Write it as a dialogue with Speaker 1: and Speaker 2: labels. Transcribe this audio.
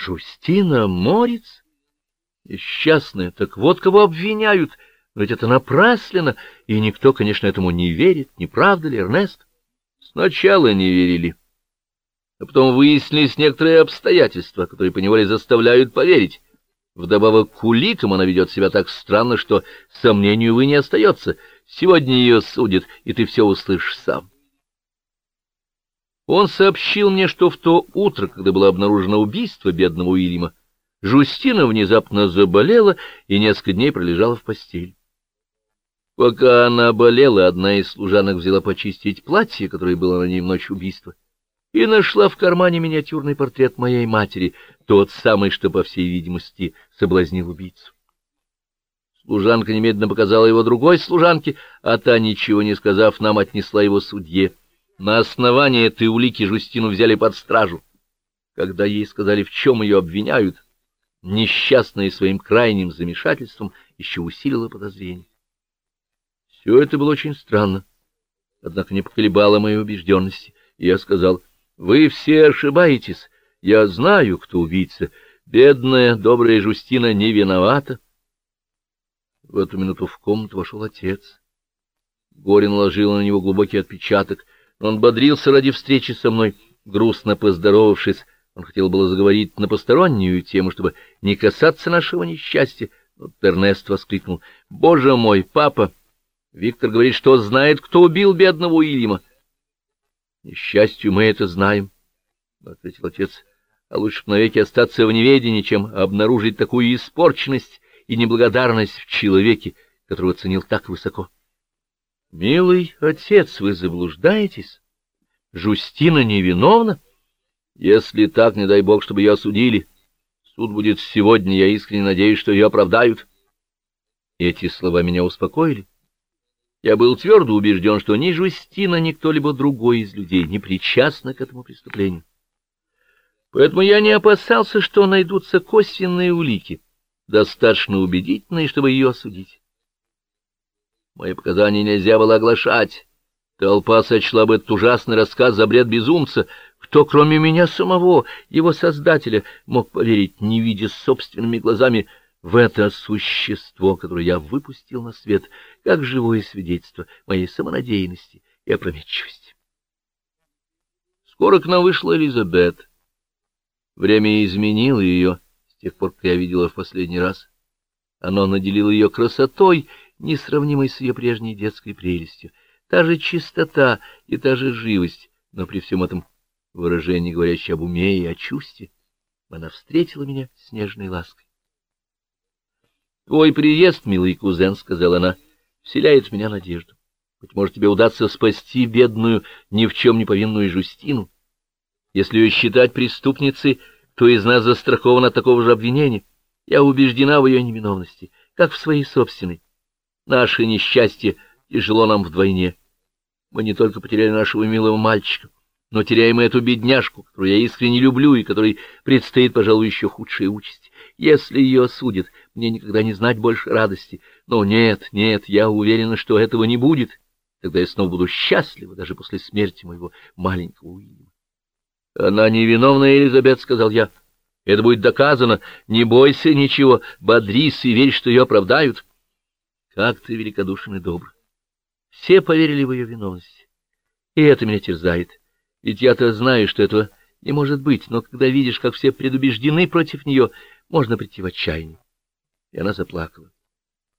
Speaker 1: Жустина Морец? Несчастная, так вот кого обвиняют, ведь это напрасленно, и никто, конечно, этому не верит, не правда ли, Эрнест? Сначала не верили, а потом выяснились некоторые обстоятельства, которые поневоле заставляют поверить. Вдобавок к уликам она ведет себя так странно, что сомнению вы не остается. Сегодня ее судят, и ты все услышишь сам. Он сообщил мне, что в то утро, когда было обнаружено убийство бедного Уильяма, Жустина внезапно заболела и несколько дней пролежала в постели. Пока она болела, одна из служанок взяла почистить платье, которое было на ней в ночь убийства, и нашла в кармане миниатюрный портрет моей матери, тот самый, что, по всей видимости, соблазнил убийцу. Служанка немедленно показала его другой служанке, а та, ничего не сказав, нам отнесла его судье. На основании этой улики Жустину взяли под стражу. Когда ей сказали, в чем ее обвиняют, несчастная своим крайним замешательством еще усилила подозрение. Все это было очень странно, однако не поколебало моей убежденности. я сказал, вы все ошибаетесь, я знаю, кто убийца. Бедная, добрая Жустина не виновата. В эту минуту в комнату вошел отец. Горе наложило на него глубокий отпечаток — он бодрился ради встречи со мной, грустно поздоровавшись. Он хотел было заговорить на постороннюю тему, чтобы не касаться нашего несчастья. Но Эрнест воскликнул. — Боже мой, папа! Виктор говорит, что знает, кто убил бедного Уильяма. — Несчастью мы это знаем, — ответил отец. — А лучше навеки остаться в неведении, чем обнаружить такую испорченность и неблагодарность в человеке, которого ценил так высоко. —— Милый отец, вы заблуждаетесь? Жустина невиновна? Если так, не дай бог, чтобы ее осудили. Суд будет сегодня, я искренне надеюсь, что ее оправдают. Эти слова меня успокоили. Я был твердо убежден, что ни Жустина, ни кто-либо другой из людей не причастны к этому преступлению. Поэтому я не опасался, что найдутся косвенные улики, достаточно убедительные, чтобы ее осудить. Мои показания нельзя было оглашать. Толпа сочла бы этот ужасный рассказ за бред безумца. Кто, кроме меня самого, его создателя, мог поверить, не видя собственными глазами, в это существо, которое я выпустил на свет, как живое свидетельство моей самонадеянности и опрометчивости. Скоро к нам вышла Элизабет. Время изменило ее с тех пор, как я видела в последний раз. Оно наделило ее красотой несравнимой с ее прежней детской прелестью, та же чистота и та же живость, но при всем этом выражении, говорящее об уме и о чувстве, она встретила меня с нежной лаской. — Твой приезд, милый кузен, — сказала она, — вселяет в меня надежду. Быть может, тебе удастся спасти бедную, ни в чем не повинную Жустину. Если ее считать преступницей, то из нас застрахован от такого же обвинения. Я убеждена в ее невиновности, как в своей собственной. Наше несчастье тяжело нам вдвойне. Мы не только потеряли нашего милого мальчика, но теряем и эту бедняжку, которую я искренне люблю и которой предстоит, пожалуй, еще худшая участь. Если ее осудят, мне никогда не знать больше радости. Но нет, нет, я уверена, что этого не будет. Тогда я снова буду счастлива, даже после смерти моего маленького Уильяма. — Она невиновна, Элизабет, — сказал я. — Это будет доказано. Не бойся ничего, бодрись и верь, что ее оправдают. — как ты великодушен и добр! Все поверили в ее виновность. И это меня терзает. Ведь я-то знаю, что этого не может быть, но когда видишь, как все предубеждены против нее, можно прийти в отчаяние. И она заплакала.